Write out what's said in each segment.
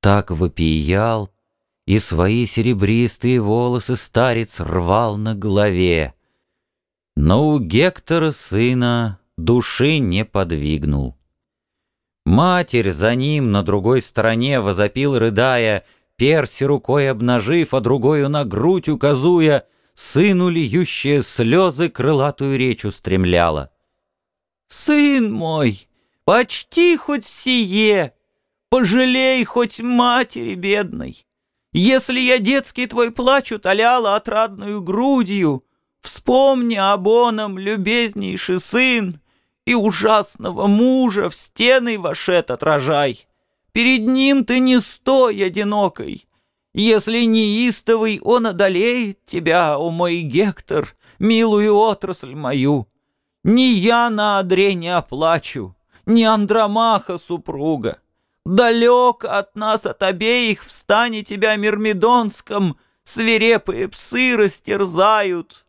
Так вопиял, и свои серебристые волосы старец рвал на голове. Но у Гектора сына души не подвигнул. Матерь за ним на другой стороне возопил, рыдая, перси рукой обнажив, а другою на грудь указуя, сыну льющие слезы крылатую речь устремляла. «Сын мой, почти хоть сие, пожалей хоть матери бедной. Если я детский твой плач утоляла отрадную грудью, вспомни об оном, любезнейший сын, и ужасного мужа в стены вошед отражай. Перед ним ты не стой одинокой. Если неистовый он одолеет тебя, о мой Гектор, милую отрасль мою, ни я на одре не оплачу, ни Андромаха супруга. Далек от нас от обеих в стане тебя Мирмидонском свирепые псы растерзают.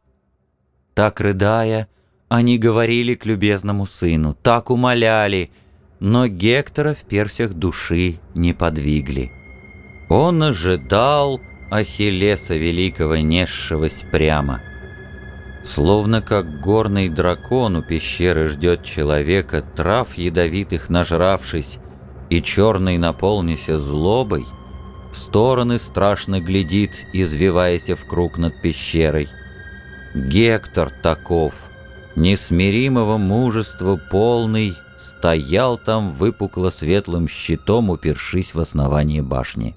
Так рыдая, они говорили к любезному сыну, так умоляли, но Гектора в персях души не подвигли. Он ожидал Ахиллеса великого, несшегося прямо. Словно как горный дракон у пещеры ждет человека, трав ядовитых нажравшись, и черный наполнися злобой, в стороны страшно глядит, извиваясь в круг над пещерой. Гектор таков — несмиримого мужества полный, стоял там выпукло-светлым щитом, упершись в основание башни.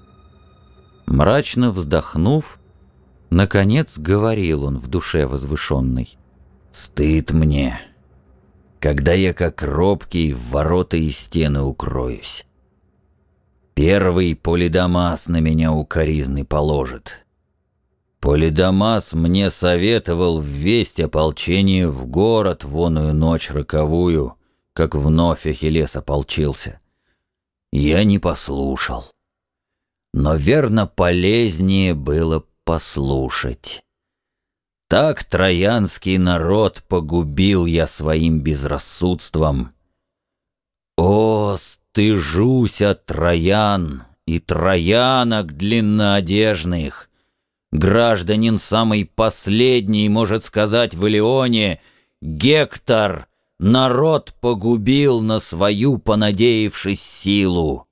Мрачно вздохнув, наконец говорил он в душе возвышенной. «Стыд мне, когда я как робкий в ворота и стены укроюсь. Первый Полидамас на меня укоризны положит». Полидамас мне советовал ввесть ополчение в город воную ночь роковую, как вновь Ахиллес ополчился. Я не послушал. Но верно полезнее было послушать. Так троянский народ погубил я своим безрассудством. О, стыжуся троян и троянок длинноодежных! Гражданин самый последний может сказать в Илеоне «Гектор, народ погубил на свою, понадеявшись силу».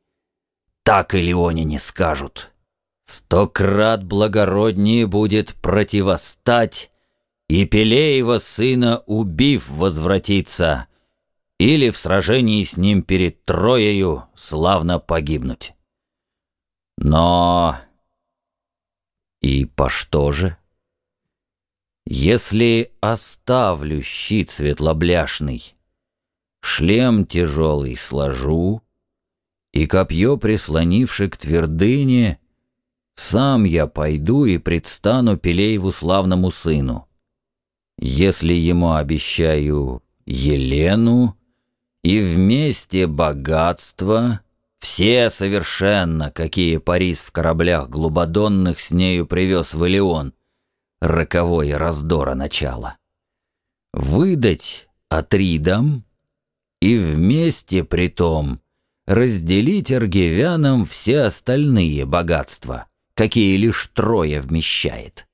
Так Илеоне не скажут. Сто крат благороднее будет противостать и Пелеева сына, убив, возвратиться, или в сражении с ним перед Троею славно погибнуть. Но и по что же? Если оставлю щит светлобляшный, Шлем тяжелый сложу, И копье, прислонивши к твердыне, Сам я пойду и предстану Пелееву славному сыну. Если ему обещаю Елену И вместе богатство — все совершенно, какие Парис в кораблях глубодонных с нею привез в Элеон. Роковое раздора начала. Выдать Атридам и вместе при том разделить аргивянам все остальные богатства, какие лишь трое вмещает.